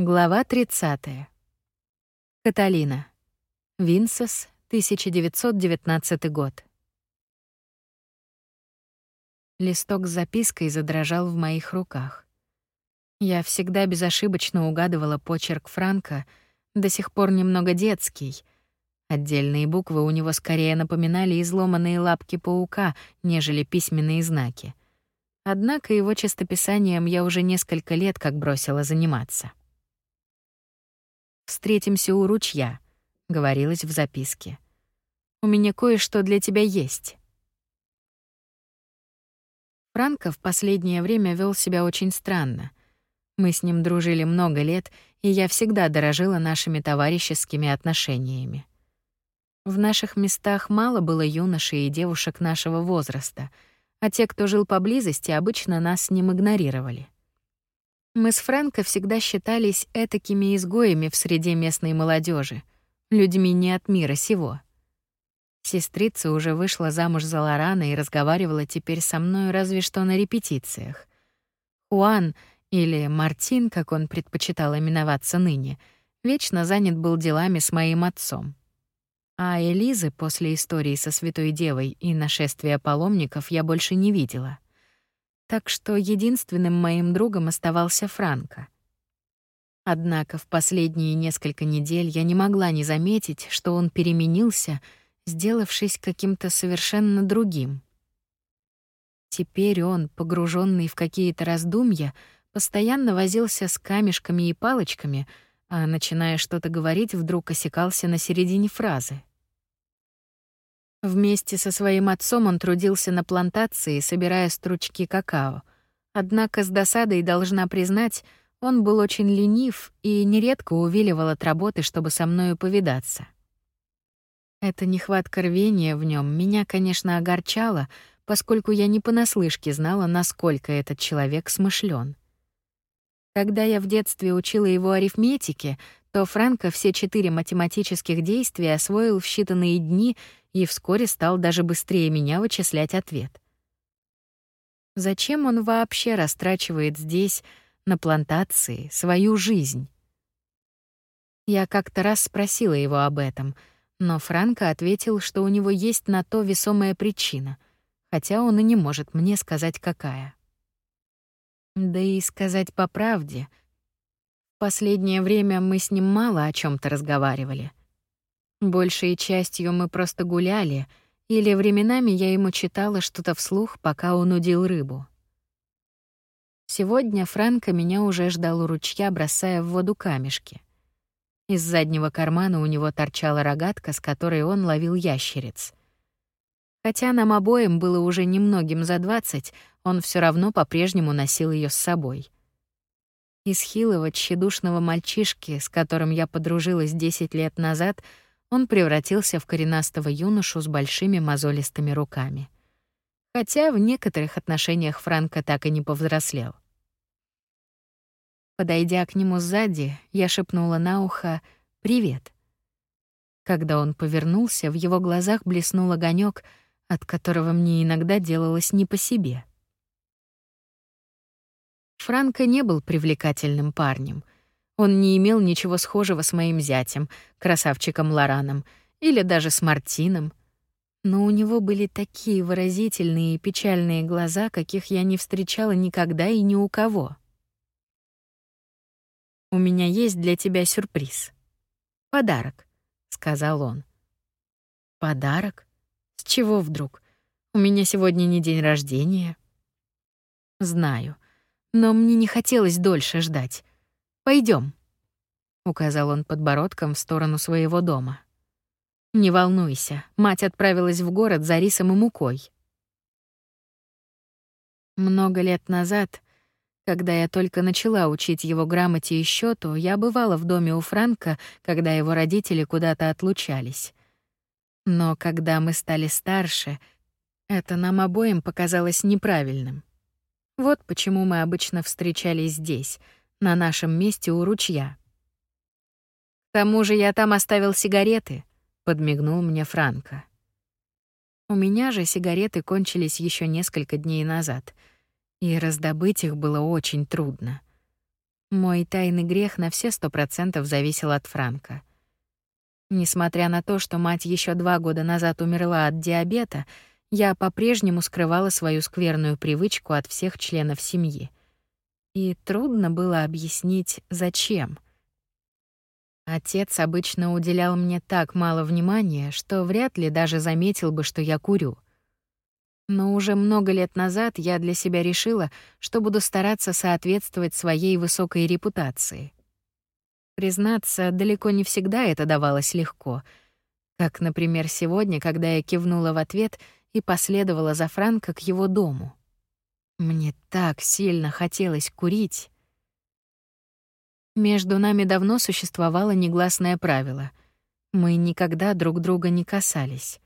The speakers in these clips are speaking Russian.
Глава 30. Каталина. Винсес, 1919 год. Листок с запиской задрожал в моих руках. Я всегда безошибочно угадывала почерк Франка, до сих пор немного детский. Отдельные буквы у него скорее напоминали изломанные лапки паука, нежели письменные знаки. Однако его чистописанием я уже несколько лет как бросила заниматься. Встретимся у ручья, говорилось в записке. У меня кое-что для тебя есть. Франко в последнее время вел себя очень странно. Мы с ним дружили много лет, и я всегда дорожила нашими товарищескими отношениями. В наших местах мало было юношей и девушек нашего возраста, а те, кто жил поблизости, обычно нас с ним игнорировали. Мы с Фрэнко всегда считались этакими изгоями в среде местной молодежи, людьми не от мира сего. Сестрица уже вышла замуж за Лорана и разговаривала теперь со мной разве что на репетициях. Хуан, или Мартин, как он предпочитал именоваться ныне, вечно занят был делами с моим отцом. А Элизы после истории со Святой Девой и нашествия паломников я больше не видела так что единственным моим другом оставался Франко. Однако в последние несколько недель я не могла не заметить, что он переменился, сделавшись каким-то совершенно другим. Теперь он, погруженный в какие-то раздумья, постоянно возился с камешками и палочками, а начиная что-то говорить, вдруг осекался на середине фразы. Вместе со своим отцом он трудился на плантации, собирая стручки какао. Однако с досадой должна признать, он был очень ленив и нередко увиливал от работы, чтобы со мною повидаться. Эта нехватка рвения в нем меня, конечно, огорчала, поскольку я не понаслышке знала, насколько этот человек смышлен. Когда я в детстве учила его арифметике, то Франко все четыре математических действия освоил в считанные дни и вскоре стал даже быстрее меня вычислять ответ. Зачем он вообще растрачивает здесь, на плантации, свою жизнь? Я как-то раз спросила его об этом, но Франко ответил, что у него есть на то весомая причина, хотя он и не может мне сказать, какая. Да и сказать по правде, последнее время мы с ним мало о чем то разговаривали. Большей частью мы просто гуляли, или временами я ему читала что-то вслух, пока он удил рыбу. Сегодня Франко меня уже ждал у ручья, бросая в воду камешки. Из заднего кармана у него торчала рогатка, с которой он ловил ящериц. Хотя нам обоим было уже немногим за двадцать, он все равно по-прежнему носил ее с собой. Из хилого, тщедушного мальчишки, с которым я подружилась десять лет назад, — он превратился в коренастого юношу с большими мозолистыми руками. Хотя в некоторых отношениях Франко так и не повзрослел. Подойдя к нему сзади, я шепнула на ухо «Привет». Когда он повернулся, в его глазах блеснул огонек, от которого мне иногда делалось не по себе. Франко не был привлекательным парнем — он не имел ничего схожего с моим зятем, красавчиком Лораном, или даже с Мартином. Но у него были такие выразительные и печальные глаза, каких я не встречала никогда и ни у кого. «У меня есть для тебя сюрприз. Подарок», — сказал он. «Подарок? С чего вдруг? У меня сегодня не день рождения». «Знаю, но мне не хотелось дольше ждать. Пойдем, указал он подбородком в сторону своего дома. Не волнуйся, мать отправилась в город за рисом и мукой. Много лет назад, когда я только начала учить его грамоте и счету, я бывала в доме у Франка, когда его родители куда-то отлучались. Но когда мы стали старше, это нам обоим показалось неправильным. Вот почему мы обычно встречались здесь — на нашем месте у ручья. К тому же я там оставил сигареты, подмигнул мне Франко. У меня же сигареты кончились еще несколько дней назад, и раздобыть их было очень трудно. Мой тайный грех на все сто процентов зависел от Франка. Несмотря на то, что мать еще два года назад умерла от диабета, я по-прежнему скрывала свою скверную привычку от всех членов семьи. И трудно было объяснить, зачем. Отец обычно уделял мне так мало внимания, что вряд ли даже заметил бы, что я курю. Но уже много лет назад я для себя решила, что буду стараться соответствовать своей высокой репутации. Признаться, далеко не всегда это давалось легко. Как, например, сегодня, когда я кивнула в ответ и последовала за Франко к его дому. Мне так сильно хотелось курить. Между нами давно существовало негласное правило. Мы никогда друг друга не касались.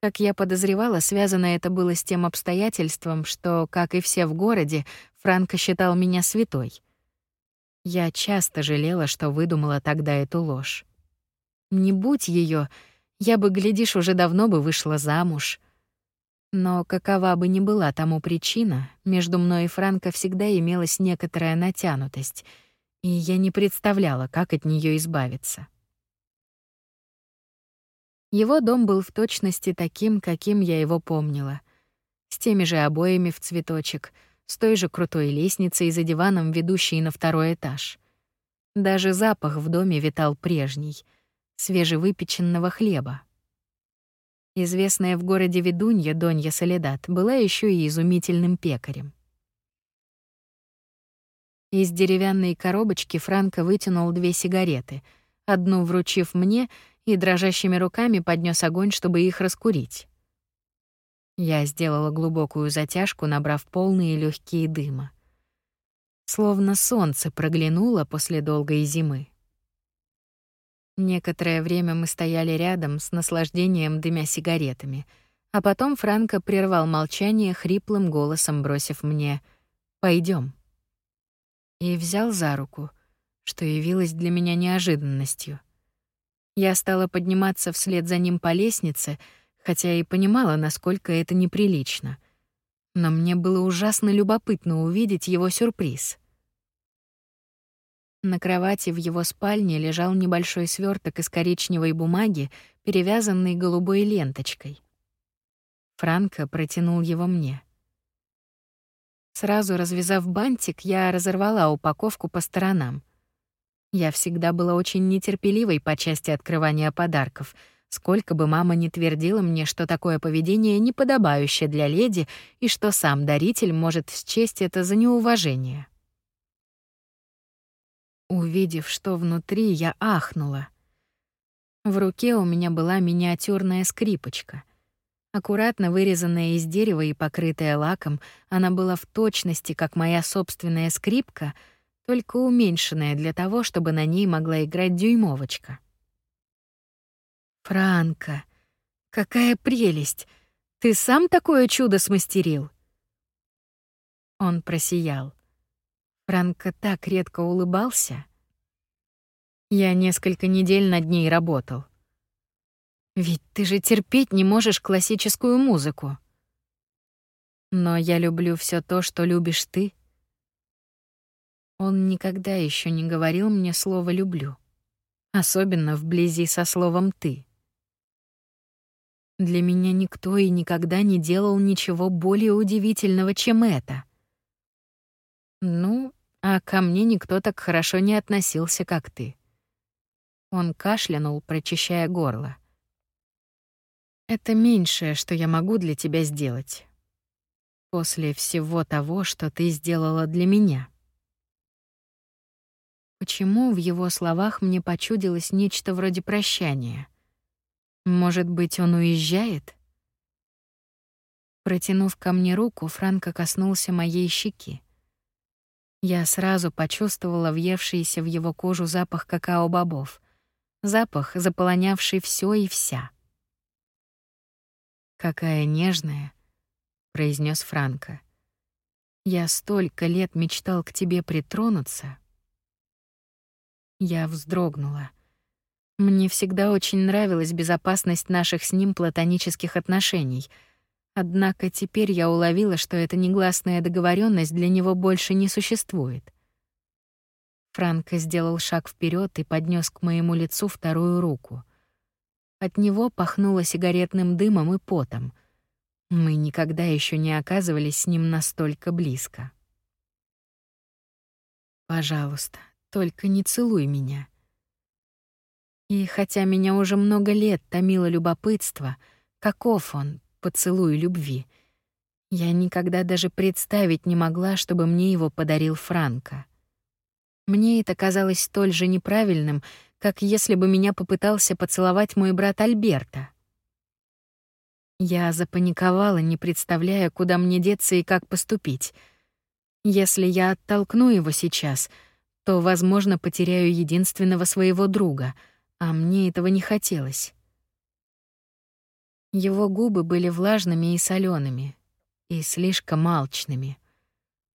Как я подозревала, связано это было с тем обстоятельством, что, как и все в городе, Франко считал меня святой. Я часто жалела, что выдумала тогда эту ложь. Не будь ее, я бы, глядишь, уже давно бы вышла замуж. Но какова бы ни была тому причина, между мной и Франко всегда имелась некоторая натянутость, и я не представляла, как от нее избавиться. Его дом был в точности таким, каким я его помнила. С теми же обоями в цветочек, с той же крутой лестницей за диваном, ведущей на второй этаж. Даже запах в доме витал прежний — свежевыпеченного хлеба. Известная в городе ведунья Донья Солидат была еще и изумительным пекарем. Из деревянной коробочки Франко вытянул две сигареты, одну вручив мне — и дрожащими руками поднес огонь, чтобы их раскурить. Я сделала глубокую затяжку, набрав полные легкие дыма. Словно солнце проглянуло после долгой зимы. Некоторое время мы стояли рядом с наслаждением дымя сигаретами, а потом Франко прервал молчание хриплым голосом, бросив мне «Пойдем». И взял за руку, что явилось для меня неожиданностью. Я стала подниматься вслед за ним по лестнице, хотя и понимала, насколько это неприлично. Но мне было ужасно любопытно увидеть его сюрприз. На кровати в его спальне лежал небольшой сверток из коричневой бумаги, перевязанный голубой ленточкой. Франко протянул его мне. Сразу развязав бантик, я разорвала упаковку по сторонам. Я всегда была очень нетерпеливой по части открывания подарков, сколько бы мама ни твердила мне, что такое поведение неподобающее для леди и что сам даритель может счесть это за неуважение. Увидев, что внутри, я ахнула. В руке у меня была миниатюрная скрипочка. Аккуратно вырезанная из дерева и покрытая лаком, она была в точности, как моя собственная скрипка — только уменьшенная для того, чтобы на ней могла играть дюймовочка. «Франко, какая прелесть! Ты сам такое чудо смастерил?» Он просиял. Франко так редко улыбался. Я несколько недель над ней работал. Ведь ты же терпеть не можешь классическую музыку. Но я люблю все то, что любишь ты. Он никогда еще не говорил мне слово «люблю», особенно вблизи со словом «ты». Для меня никто и никогда не делал ничего более удивительного, чем это. Ну, а ко мне никто так хорошо не относился, как ты. Он кашлянул, прочищая горло. Это меньшее, что я могу для тебя сделать. После всего того, что ты сделала для меня. Почему в его словах мне почудилось нечто вроде прощания? Может быть, он уезжает? Протянув ко мне руку, Франко коснулся моей щеки. Я сразу почувствовала въевшийся в его кожу запах какао-бобов, запах, заполонявший все и вся. «Какая нежная», — произнес Франко. «Я столько лет мечтал к тебе притронуться». Я вздрогнула. Мне всегда очень нравилась безопасность наших с ним платонических отношений. Однако теперь я уловила, что эта негласная договоренность для него больше не существует. Франко сделал шаг вперед и поднес к моему лицу вторую руку. От него пахнуло сигаретным дымом и потом. Мы никогда еще не оказывались с ним настолько близко. Пожалуйста, только не целуй меня. И хотя меня уже много лет томило любопытство, каков он, поцелуй любви, я никогда даже представить не могла, чтобы мне его подарил Франко. Мне это казалось столь же неправильным, как если бы меня попытался поцеловать мой брат Альберта. Я запаниковала, не представляя, куда мне деться и как поступить. Если я оттолкну его сейчас, то, возможно, потеряю единственного своего друга, а мне этого не хотелось. Его губы были влажными и солеными, и слишком алчными.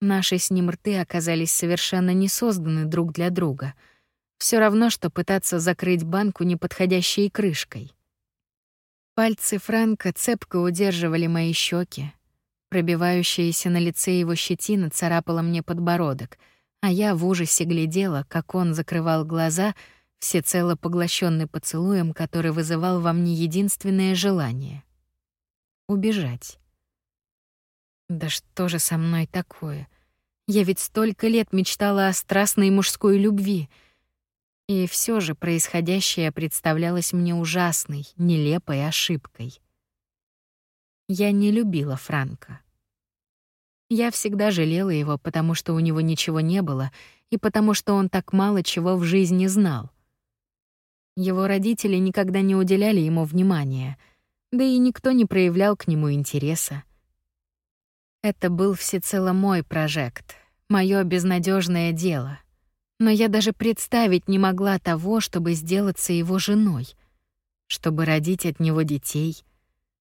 Наши с ним рты оказались совершенно не созданы друг для друга. Все равно, что пытаться закрыть банку неподходящей крышкой. Пальцы Франка цепко удерживали мои щеки. Пробивающаяся на лице его щетина царапала мне подбородок, а я в ужасе глядела, как он закрывал глаза, всецело поглощенный поцелуем, который вызывал во мне единственное желание — убежать. Да что же со мной такое? Я ведь столько лет мечтала о страстной мужской любви. И все же происходящее представлялось мне ужасной, нелепой ошибкой. Я не любила Франка. Я всегда жалела его, потому что у него ничего не было и потому что он так мало чего в жизни знал. Его родители никогда не уделяли ему внимания, да и никто не проявлял к нему интереса. Это был всецело мой прожект, мое безнадежное дело. Но я даже представить не могла того, чтобы сделаться его женой, чтобы родить от него детей,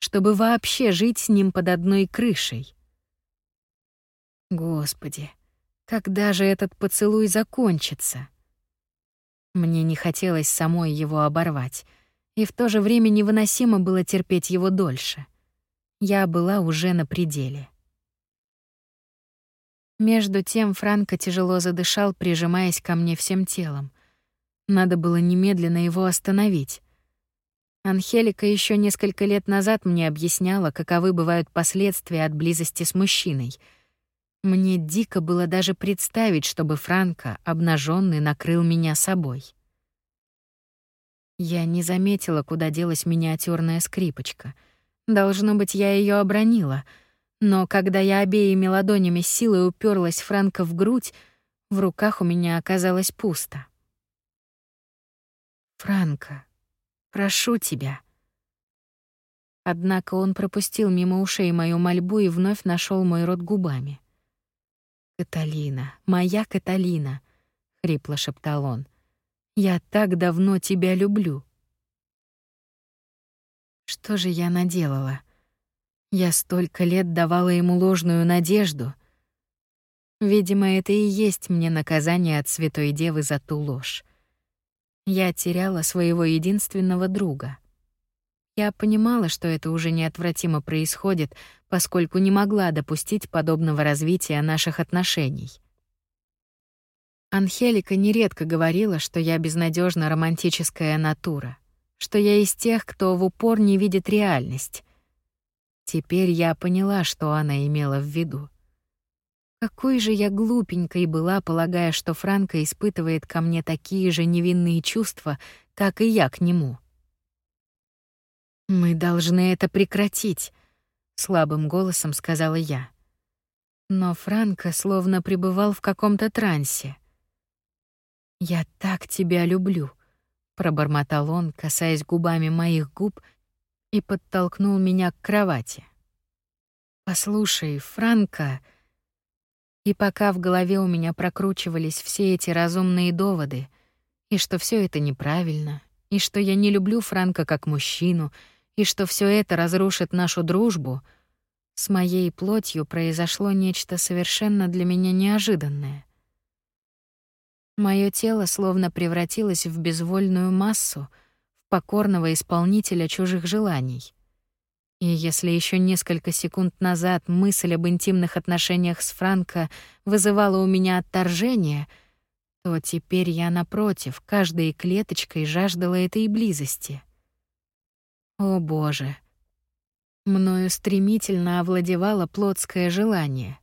чтобы вообще жить с ним под одной крышей. Господи, когда же этот поцелуй закончится? Мне не хотелось самой его оборвать, и в то же время невыносимо было терпеть его дольше. Я была уже на пределе. Между тем Франко тяжело задышал, прижимаясь ко мне всем телом. Надо было немедленно его остановить. Анхелика еще несколько лет назад мне объясняла, каковы бывают последствия от близости с мужчиной. Мне дико было даже представить, чтобы Франко, обнаженный, накрыл меня собой. Я не заметила, куда делась миниатюрная скрипочка. Должно быть, я ее обронила — но когда я обеими ладонями силой уперлась Франко в грудь, в руках у меня оказалось пусто. «Франко, прошу тебя». Однако он пропустил мимо ушей мою мольбу и вновь нашел мой рот губами. «Каталина, моя Каталина», — хрипло шептал он, — «я так давно тебя люблю». Что же я наделала? Я столько лет давала ему ложную надежду. Видимо, это и есть мне наказание от Святой Девы за ту ложь. Я теряла своего единственного друга. Я понимала, что это уже неотвратимо происходит, поскольку не могла допустить подобного развития наших отношений. Анхелика нередко говорила, что я безнадежно романтическая натура, что я из тех, кто в упор не видит реальность, Теперь я поняла, что она имела в виду. Какой же я глупенькой была, полагая, что Франко испытывает ко мне такие же невинные чувства, как и я к нему. Мы должны это прекратить, слабым голосом сказала я. Но Франко словно пребывал в каком-то трансе. Я так тебя люблю, пробормотал он, касаясь губами моих губ и подтолкнул меня к кровати. «Послушай, Франко...» И пока в голове у меня прокручивались все эти разумные доводы, и что все это неправильно, и что я не люблю Франка как мужчину, и что все это разрушит нашу дружбу, с моей плотью произошло нечто совершенно для меня неожиданное. Моё тело словно превратилось в безвольную массу — покорного исполнителя чужих желаний. И если еще несколько секунд назад мысль об интимных отношениях с Франко вызывала у меня отторжение, то теперь я, напротив, каждой клеточкой жаждала этой близости. О, Боже! Мною стремительно овладевало плотское желание.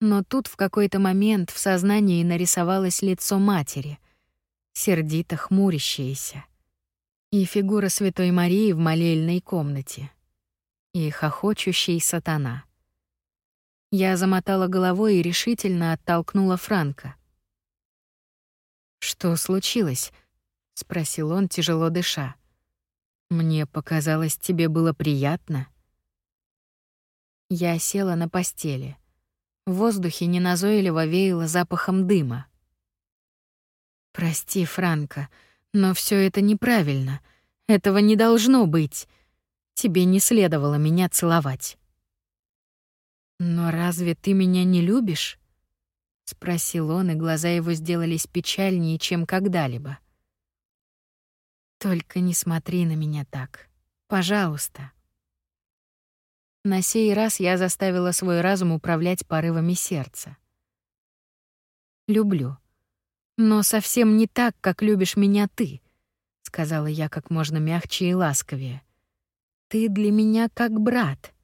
Но тут в какой-то момент в сознании нарисовалось лицо матери, сердито хмурящееся, и фигура Святой Марии в молельной комнате, и хохочущий сатана. Я замотала головой и решительно оттолкнула Франка. «Что случилось?» — спросил он, тяжело дыша. Мне показалось, тебе было приятно. Я села на постели. В воздухе неназойливо веяло запахом дыма. Прости, Франко, но все это неправильно. Этого не должно быть. Тебе не следовало меня целовать. Но разве ты меня не любишь? спросил он, и глаза его сделались печальнее, чем когда-либо. Только не смотри на меня так. Пожалуйста. На сей раз я заставила свой разум управлять порывами сердца. Люблю. Но совсем не так, как любишь меня ты, сказала я как можно мягче и ласковее. Ты для меня как брат.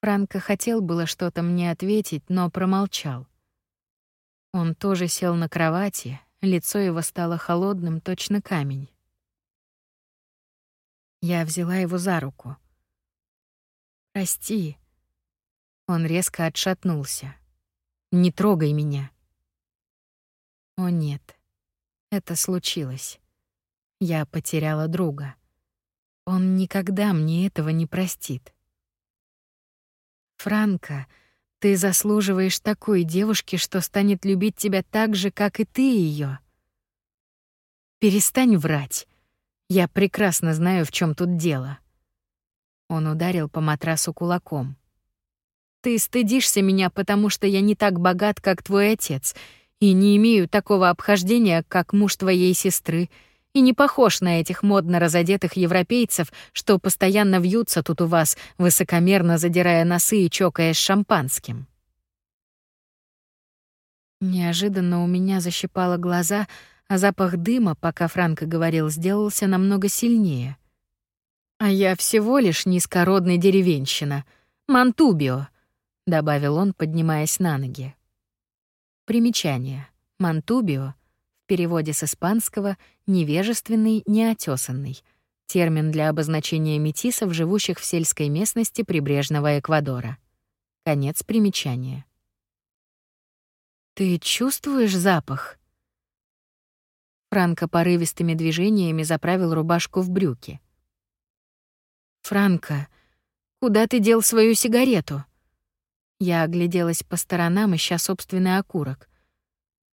Франко хотел было что-то мне ответить, но промолчал. Он тоже сел на кровати, Лицо его стало холодным, точно камень. Я взяла его за руку. «Прости». Он резко отшатнулся. «Не трогай меня». О нет, это случилось. Я потеряла друга. Он никогда мне этого не простит. Франко, ты заслуживаешь такой девушки, что станет любить тебя так же, как и ты ее. Перестань врать. Я прекрасно знаю, в чем тут дело. Он ударил по матрасу кулаком. Ты стыдишься меня, потому что я не так богат, как твой отец, и не имею такого обхождения, как муж твоей сестры, и не похож на этих модно разодетых европейцев, что постоянно вьются тут у вас, высокомерно задирая носы и чокаясь шампанским. Неожиданно у меня защипало глаза, а запах дыма, пока Франко говорил, сделался намного сильнее. «А я всего лишь низкородный деревенщина. Мантубио», — добавил он, поднимаясь на ноги. Примечание. Мантубио в переводе с испанского «невежественный, неотесанный», термин для обозначения метисов, живущих в сельской местности прибрежного Эквадора. Конец примечания. «Ты чувствуешь запах?» Франко порывистыми движениями заправил рубашку в брюки. «Франко, куда ты дел свою сигарету?» Я огляделась по сторонам, ища собственный окурок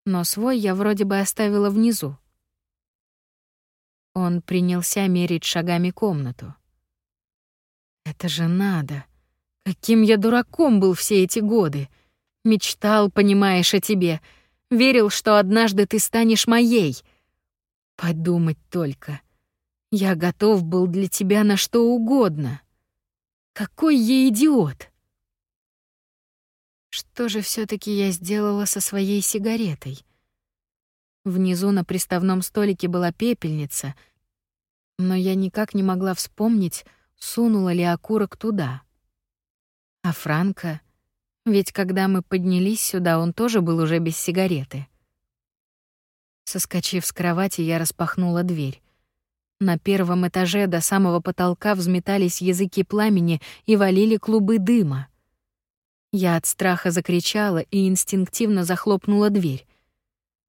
но свой я вроде бы оставила внизу. Он принялся мерить шагами комнату. Это же надо. Каким я дураком был все эти годы. Мечтал, понимаешь, о тебе. Верил, что однажды ты станешь моей. Подумать только. Я готов был для тебя на что угодно. Какой я идиот. Что же все таки я сделала со своей сигаретой? Внизу на приставном столике была пепельница, но я никак не могла вспомнить, сунула ли окурок туда. А Франко... Ведь когда мы поднялись сюда, он тоже был уже без сигареты. Соскочив с кровати, я распахнула дверь. На первом этаже до самого потолка взметались языки пламени и валили клубы дыма. Я от страха закричала и инстинктивно захлопнула дверь.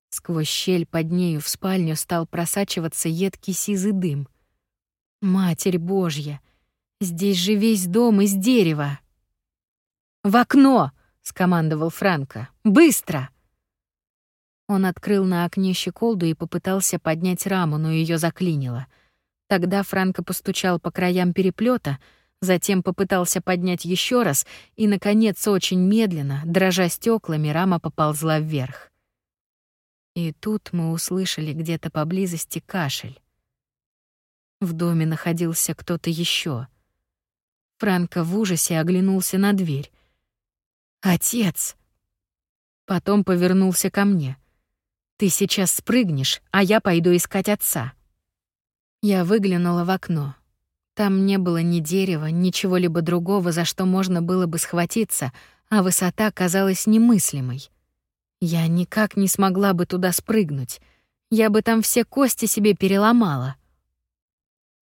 Сквозь щель под нею в спальню стал просачиваться едкий сизый дым. Матерь Божья! Здесь же весь дом из дерева. «В окно!» — скомандовал Франко. «Быстро!» Он открыл на окне щеколду и попытался поднять раму, но ее заклинило. Тогда Франко постучал по краям переплета, Затем попытался поднять еще раз, и, наконец, очень медленно, дрожа стеклами, рама поползла вверх. И тут мы услышали где-то поблизости кашель. В доме находился кто-то еще. Франко в ужасе оглянулся на дверь. «Отец!» Потом повернулся ко мне. «Ты сейчас спрыгнешь, а я пойду искать отца». Я выглянула в окно. Там не было ни дерева, ничего либо другого, за что можно было бы схватиться, а высота казалась немыслимой. Я никак не смогла бы туда спрыгнуть. Я бы там все кости себе переломала.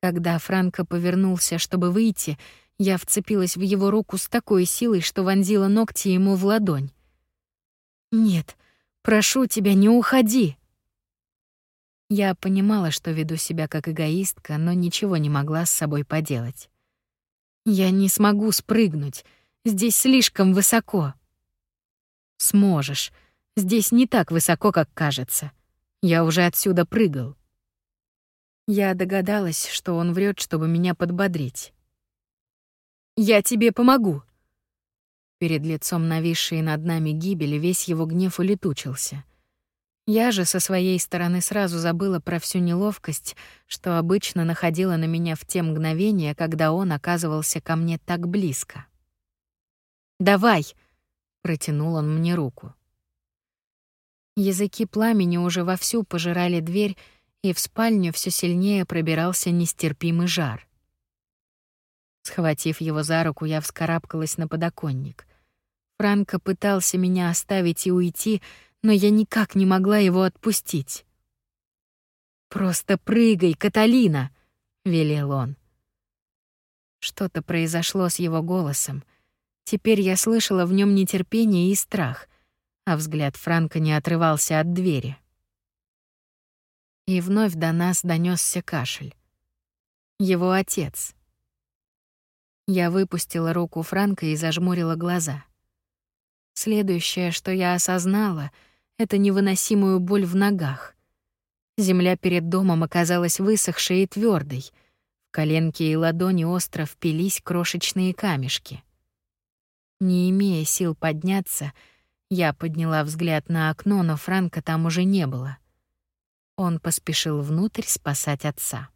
Когда Франко повернулся, чтобы выйти, я вцепилась в его руку с такой силой, что вонзила ногти ему в ладонь. «Нет, прошу тебя, не уходи!» Я понимала, что веду себя как эгоистка, но ничего не могла с собой поделать. «Я не смогу спрыгнуть. Здесь слишком высоко». «Сможешь. Здесь не так высоко, как кажется. Я уже отсюда прыгал». Я догадалась, что он врет, чтобы меня подбодрить. «Я тебе помогу!» Перед лицом нависшей над нами гибели весь его гнев улетучился. Я же со своей стороны сразу забыла про всю неловкость, что обычно находила на меня в те мгновения, когда он оказывался ко мне так близко. «Давай!» — протянул он мне руку. Языки пламени уже вовсю пожирали дверь, и в спальню все сильнее пробирался нестерпимый жар. Схватив его за руку, я вскарабкалась на подоконник. Франко пытался меня оставить и уйти, но я никак не могла его отпустить. «Просто прыгай, Каталина!» — велел он. Что-то произошло с его голосом. Теперь я слышала в нем нетерпение и страх, а взгляд Франка не отрывался от двери. И вновь до нас донесся кашель. Его отец. Я выпустила руку Франка и зажмурила глаза. Следующее, что я осознала, это невыносимую боль в ногах. Земля перед домом оказалась высохшей и твердой. В коленки и ладони остро впились крошечные камешки. Не имея сил подняться, я подняла взгляд на окно, но Франка там уже не было. Он поспешил внутрь спасать отца.